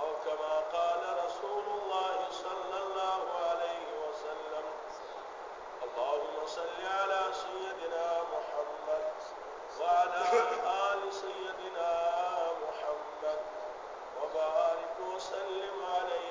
او کما قال رسول الله صلی الله علیه وسلم اللهم صل علی سیدنا محمد وعلى آل سیدنا محمد وبارک وسلم علیه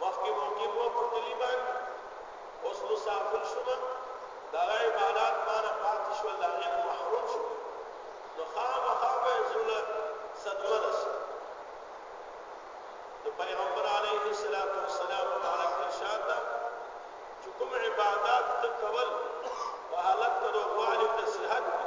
مخکې موقف وه پر کلي باندې، اوس مسافر شوم، د هغه عبادات مانه پاتې شول، د هغې نه محروم شوم، نو خامخا به یې زړونه صدمه رسي. د پیغمبر علیه الصلاة والسلام مبارک ارشاد ده چې کوم عبادات ته کول په حالت د روغوالي او د صحت کې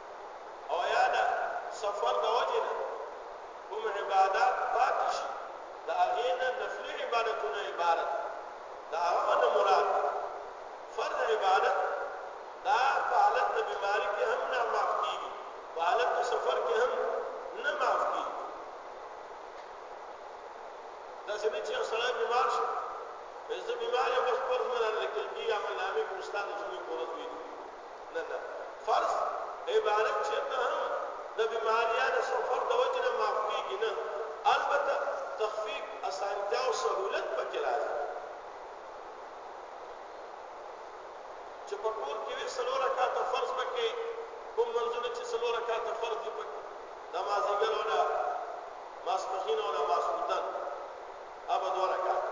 او یا د سفر د وجې نه کوم عبادات پاتې شي د هغې نه نفلي عبادتونه عبارت د هغه نه مراد فرض عبادت دا په حالت د بیماری کې هم نه معاف کیږي په حالت د سفر کې هم نه معاف کیږي دا څنګه چې سره بیمار شو زه بیمار یم بس پر مې نه لیکل کیږي عمل نامې کوم ستاسو څخه پوره وي نه نه فرض عبادت چې هغه هم د بیماري یا د سفر د وجې نه معاف کېږي نه البته تخفیف اسانتیا او سهولت پکې راځي چې په کور کې وي څلور رکعاته فرض پکې کوم منځونه چې څلور رکعاته فرض دي پکې نمازیګر او نه ماسپخین او نه ماسوتن ابا دوه رکعاته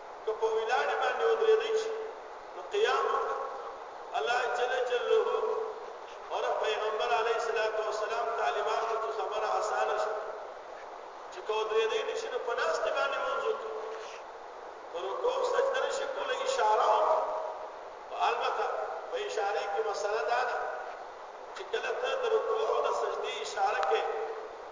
که په ولاړې باندې ودرېدی شي نو قیام وکړه الله جل جلاله اور پیغمبر علیه الصلاۃ والسلام تعلیمات کی خبره آسان شي چې کو درې دې نشي نو پناس ته باندې منځو پر کو سجده نشي کوله اشاره البته په اشاره کې مسله دا ده چې کله ته د رکوع او د سجدي اشاره کې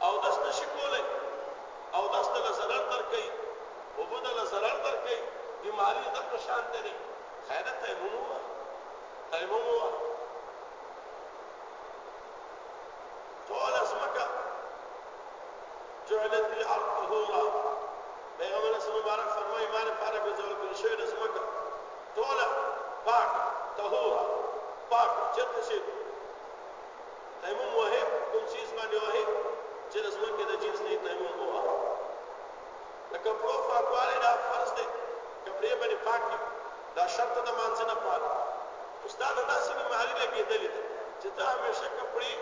اودس نه شي کولی، اودس ته له ضرر در کوي، اوبه د له ضرر در کوي، بیماري د دغه شان ته دی، خیره تیمم ووهه، تیمم ووهه. ټوله ځمکه جعلت الارض طهورا پیغمبر اسلام مبارک فرمایي ما لپاره ګرځول کړل شوې ده ځمکه ټوله پاک طهورا پاک چېرته چې تیمم وهئ کوم څیز باندې وهئ چې د ځمکې د جنس نه تیمم ووهئ د کپړو پاکوالی دا فرض دی کپړې باندې پاکې دا شرط د مانځه نه پاک استاد داسې بیماری لګېدلې ده چې ته همیشه کپړې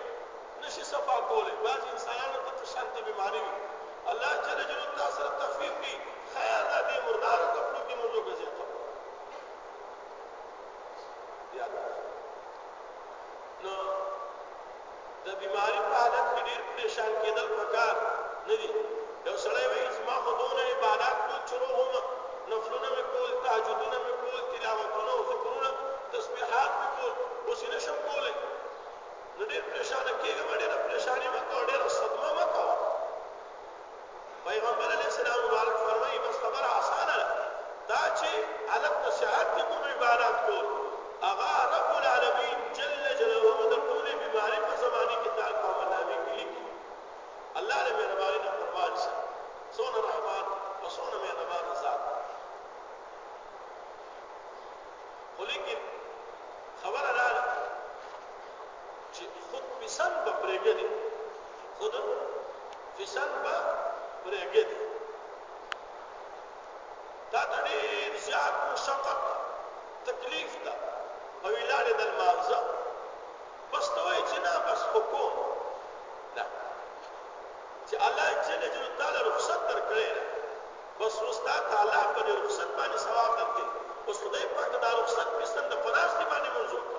نشي صفا کولی بعضې انسانانو ته تشانتې بیماري وي الله جل جلاله تا سره تخفیف کړي خیر ده دې مردارو کپړو کې موضوع ګرځي نو د بیماری په حالت کې ډیر پریشان کیدل پکار نه دي یو سړی وایي چې ما خو دونه عبادات کول چې روغ وم نفلونه مې کول تهجدونه مې کول تلاوتونه او ذکرونه تسبیحات مې کول اوس یې نشم کولی نو ډیر پریشانه کیږم ډیره پریشاني مه کوه ډیره صدمه مه کوه پیغمبر علیه السلام مبارک فرمایي، بس خبره اسانه ده، دا چې هلک ته صحت دي کوم عبادات کول هغه رب العالمین جل جلاله د ټولې بیمارۍ په زمانه کې دا کامه نامې کې لیکي الله دې مهرباني نه قربان شي څونه رحمان او څونه مهربان ذات خو لیکن خبره دا ده چی خود پسند به پریګدی خود پسند به پریګدی دا د ډیر زیات مشقت تکلیف ده او ویلار د مانزه بس ته وای چې نه بس حکوم نه چې الله جل جلاله تعالی رخصت درکړي بس وستا تعالی په رخصت باندې ثواب درکړي اوس خدای پاک دا رخصت په ستند پناست باندې منظور کړ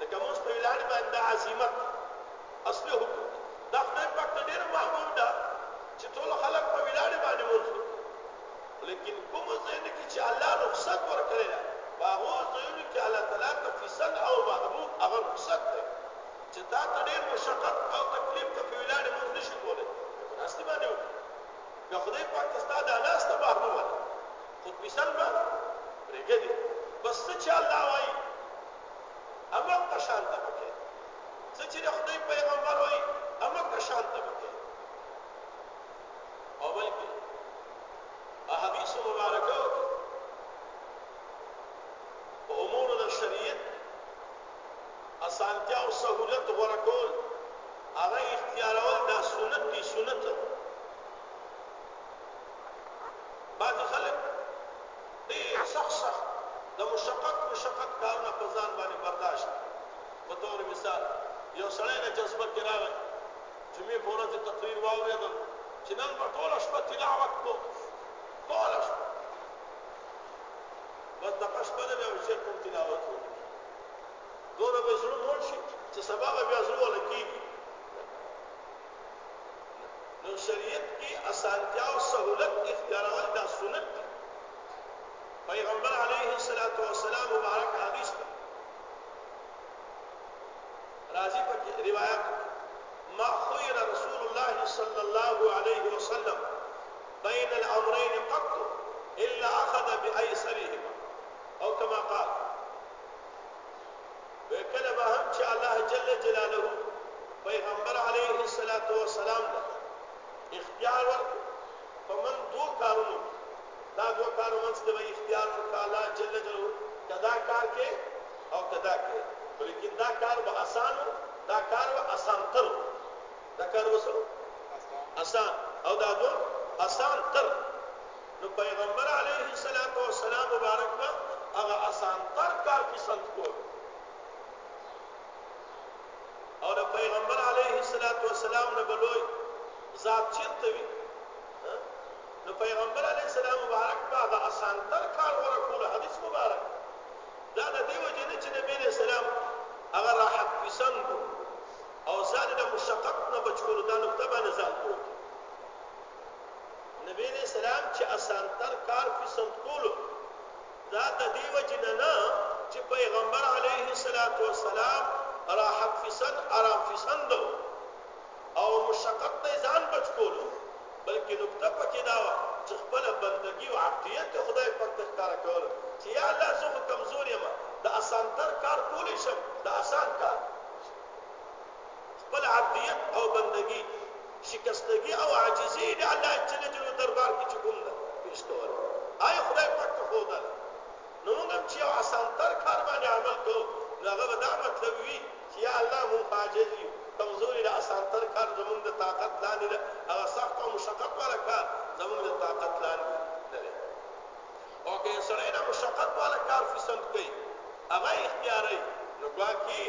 ځکه موږ پرې ولاړ باندې دا عزیمت دی اصلي حکم دی دا خدای پاک ته ډېره محبوب ده چې ټول خلک په ولاړ باندې مونږ وکړي لیکن کوم ځین کې چې الله رخصت ورکړي دا هغه ځین کې الله تعالی ته فیصل او محبوب هغه رخصت دی چې تا ته ډېر مشقت او تکلیف ته په ولاړ مونږ نشي کولای ناست باندې وکړي نو خدای پاک ته ستاسو د ناست محبوب ده خود فیصل ما رګدي بس چې الله وایي امک په شان ته به کې څه چې د خدای پیغمبر وي امک په شان ته به کې او بلکې په حدیث مبارکو کې په امور د شریعت اسانتیا او سهولت غوړه کول هغه اختیارول دا سنت دی سنت بعض خلک ډیر سخت سخت د مشقت مشقت کارونه په ځان باندې برداشت کړي په طور مثال یو سړی له جذبه کې راغی جمعې په ورځ تقریر واوریدل چې نن به ټوله شپه تلاوت کو ټوله شپه بس دغه شپه نه بیا چې کوم تلاوت کو دوره به زړه مون شي چې سبا بیا زړه ولکېږي نو شریعت کې اسانتیا او سهولت اختیارول دا سنت دی پیغمبر علیه الصلاۃ والسلام مبارک حدیث ده راځي په روایت ما خیر رسول الله صلی الله علیه وسلم بین الامرین قط الا اخذ بايسرهما او كما قال وې کله به هم چې الله جل جلاله پیغمبر علیه الصلاة والسلام ته اختیار ورکړ په من دوه کارونو کې دا دوه کارو منځ کې به اختیار ورکړ الله جل جلاله کدا کار کې او کدا کې لیکن دا کار به آسان دا کار به آسان تر دا کار وسو آسان او دا دوه آسان تر نو پیغمبر علیه الصلاة والسلام مبارک به هغه آسان تر کار پسند کول او د پیغمبر علیه الصلاة والسلام نه بلوي ذات چیرته وي نو پیغمبر علیه السلام مبارک به هغه آسان تر کار ورکول حدیث مبارک دا د دیو جن چې نبی علیہ السلام هغه راحت پسند او ځان د مشقت نه بچ کول دا نقطه باندې ځان پوه نبی علیه السلام چې اسانتر کار پسند کولو دا د دې وجې نه نه چې پیغمبر علیه الصلاة والسلام راحت پسند آرام پسند و او مشقت نه ځان بچ کولو بلکې نقطه پکې دا وه چې خپله بندګي او عبدیت د خدای پاک ته ښکاره کوله چې یا الله زه خو کمزور یم د اسانتر کار کولی شم د اسان کار خپل عبدیت او بندګي شکستګي او عاجزي د الله جل جلاله دربار کې چې کوم ده پیش کوله آی خدای پاک ته ښودله نو موږ هم چې یو اسانتر کار باندې عمل کوو نو هغه به دا مطلب وي چې یا الله موږ عاجز یو کمزوري د اسانتر کار زموږ د طاقت لاندې ده هغه سخت او مشقت والا کار زموږ د طاقت لاندې نه دی او که یې سړی د مشقت والا کار فسند کړي هغه اختیاروي نو ګواکې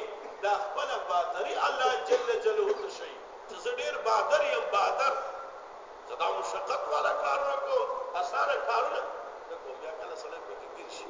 دا خپله بادري الله جل جله ته ښيي چې زه ډېر بادر یم بادر زه دا مشقت والا کارونه کوم اسانه کارونه نه کوم بیا کله سړی پکې ګیر شي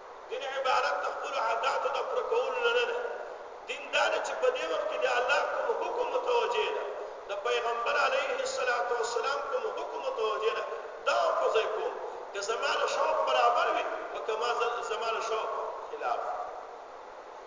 دین عبارت د خپلو عاداتو د پوره کولو نه نه دی. دین دا دی چې په دې وخت کې د الله کوم حکم متوجه ده، د پیغمبر علیه الصلوة والسلام کوم حکم متوجه ده، دا هم په ځای کوم. که زما له شوق برابر وي، او که زما له شوق خلاف.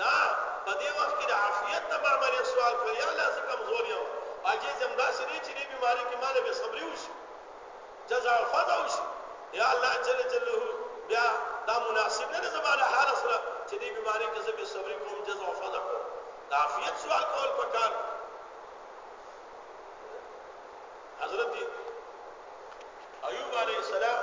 نه په دې وخت کې د عافیت نه ما مری سوال کړ یا الله زه کمزور یم عاجز یم داسې نه چې دې بیماری کې مال به صبرې وشي جزا او فضا وشي یا الله جل جلاله بیا دا مناسب نه زمانه حال سره چې دې بیماری کې زه به صبرې کوم جزا او فضا کوم د عافیت سوال کول پکار حضرت ایوب علیه السلام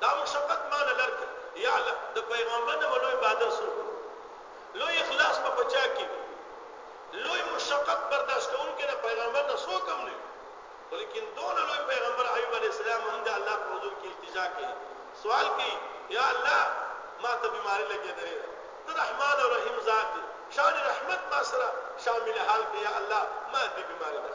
دا مشقت ما نه لر کړ یا الله د پیغامبر نه لوی بادر سوک دی لوی اخلاص په پچا کی دی لوی مشقت برداشت کون کې د پیغامبر نه سوک هم نه ولیکن دون لوی پیغامبر ایوب علیہ السلام هم د الله په حضور کې التجا کوي سوال کوي یا الله ما ته بیماری لګې درې ته رحمان او رحیم ذات دی شان رحمت ما سره شامل حال کې یا الله ما دې بیماری نه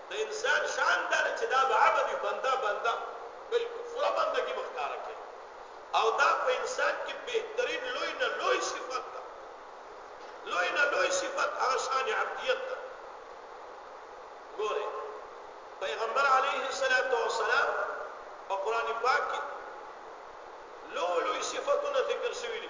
د انسان شان دا دی چې دا به عبدي بنده بنده بلکل خره بندګي به ښکاره کوي او دا په انسان کې بهترین لوی نه لوی صفت ده لوی نه لوی صفت هغه شان عبدیت ده ګوره پیغمبر علیه الصلاۃ والسلام په قران پاک کې لوی لوی صفاتونه ذکر شوي دي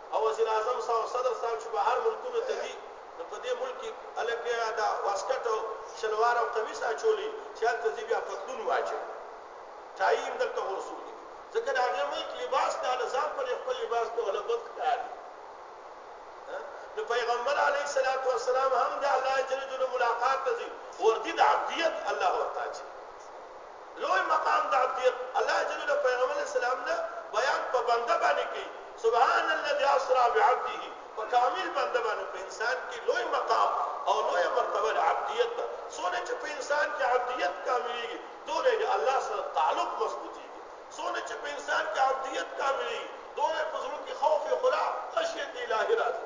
او وزیراعظم صاحب او صدر صاحب چې بهر ملکونو ته ځي نو په دې ملک کې خلک بیا دا واسکټ او شلوار او قمیص اچولي چې هلته ځي بیا پتلون واچوي ټایي هم دلته غورځولي ځکه د هغې ملک لباس دا له ځان پرې خپل لباس ته ولا بد ښکاري نو پیغمبر علیه الصلاۃ والسلام هم د الله جل جلاله ملاقات ته ځي وردی د عبدیت الله ورته لوی مقام د عبدیت الله جل له پیغمبر علیه السلام نه بیان په بنده باندې کوي سبحان الذي اسرا بعبده په کامل بنده باندې په انسان کې لوی مقام او لوی مرتبه د عبدیت ده څونه چې په انسان کې عبدیت کاملېږي دوله د الله سره تعلق مضبوطېږي څونه چې په انسان کې عبدیت کاملېږي دوله په زړه کې خوف خدا خشیت الهي راځي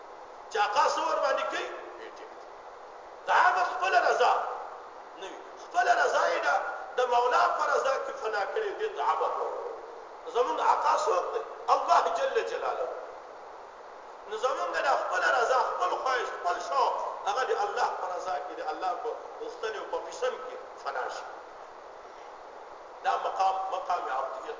چې هغه څه ورباندې کوي بیټیک دی د هغه خپله رضا نه وي خپله رضا یې ده د مولا په رضا کې فنا کړې دې ته عبد زمونږ آقا څوک دی الله جل جلاله نو زمونږ د خپله رضا خپل خواهش خپل شوق هغه د الله په رضا کې د الله په غوښتنې او په قسم کې فنا شي دا مقام مقام عبدیت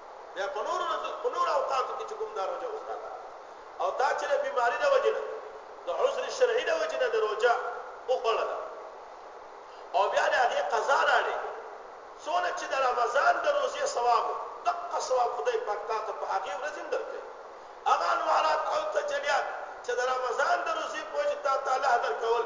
بیا په نورو ورځو په نورو اوقاتو کې چې کوم دا روژه اوس راته او دا چې د بیماري د وجې نه د عذر شرعي د وجې نه د روژه وخوړله او بیا د هغې قضا راړې څونه چې د رمضان د روزې ثواب دقه ثواب خدای پاک تا ته په هغې ورځې هم درکوي هغه انوارات او تجلیات چې د رمضان د روزې په وجې تا ته الله درکول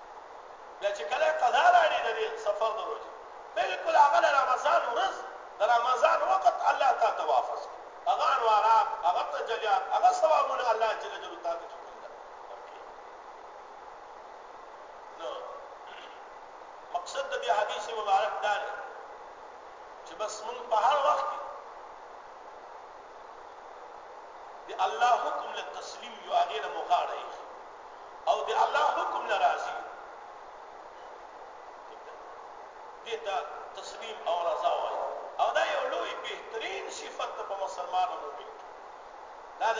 بیا چې کله قضا راړي د دې سفر د روزي بالکل هغه د رمضان ورځ د رمضان وخت الله تعالی ته واپس هغه انوارات هغه تجلیات هغه ثوابونه الله جل جلاله تعالی ته کوم ده نو مقصد د دې حدیث مبارک دا دی چې بس مون په هر وخت کې د الله حکم له تسلیم یو هغه نه مخاړه او د الله حکم نه راضي دې ته تسلیم او رضا وایي او دا یو لوی بهترین صفت ده په مسلمان او مؤمن کې دا د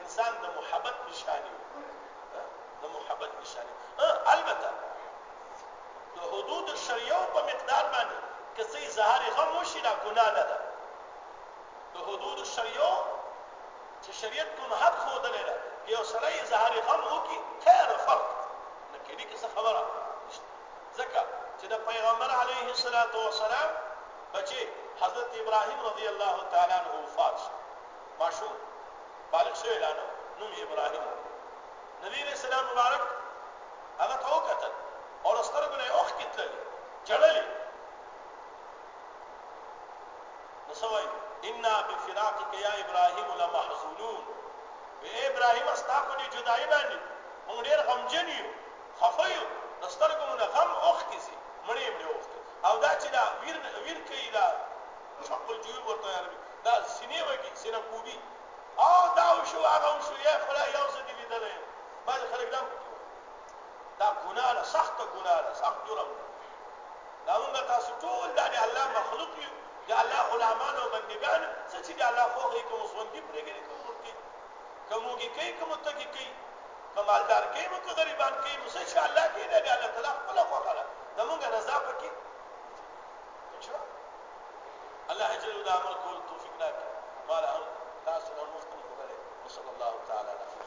انسان د محبت نشانه د محبت نشانه البته د حدود شریعو په مقدار باندې که څه اظهار غم وشي دا ګناه نه ده د حدود شریعو چې شریعت کوم حد ښودلی ده که یو سړی اظهار غم وکړي خیر او فرق نه کېږي که څه خبره نشته ځکه چې د پیغمبر علیه الصلاة والسلام بچې حضرت ابراهیم رضی الله تعالی عنه وفات شو ماشوم بالغ شوی لا نه نوم یې ابراهیم نبی علیه السلام مبارک هغه ته وکتل او له سترګو نه یې اوښکې تللې ژړلې نو څه وایي؟ انا بفراقک یا ابراهیم لمحزونون، وایي ای ابراهیمه ستا په دې جدایۍ باندې موږ ډېر غمجن یو، خفه یو، د سترګو مو نه غم اوښکې ځي، مړې مړې اوښکې، او دا چې دا ویر ویر کوي، دا شق الجیوب ورته وایي عربي، دا سینې وږي، سینه کوبي، او دا وشو هغه وشو، ای خدایه یو ځل دې لیدلی یم، بعضې خلک دا هم پکې وایي. دا ګناه ده، سخته ګناه ده، سخت جرم دی. دا مونږ تاسو ټول دا د الله مخلوق یو، د الله غلامان او بندګان یو، څه چې د الله خوښ وي، که مو ژوندي پرېږدي، که مو مړ کړي، که مو وږي کوي، که مو تږي کوي، که مالدار کوي مو، که غریبان کوي مو، څه چې الله کوي، دا د الله تعالی خپله خوښه ده، د مونږ رضا پکې نشته. الله جل جلاله د عمل کولو توفیق راکړي، ما له هم تاسو نه هم مخکې ښوولی، وصلی الله تعالی علی محمد.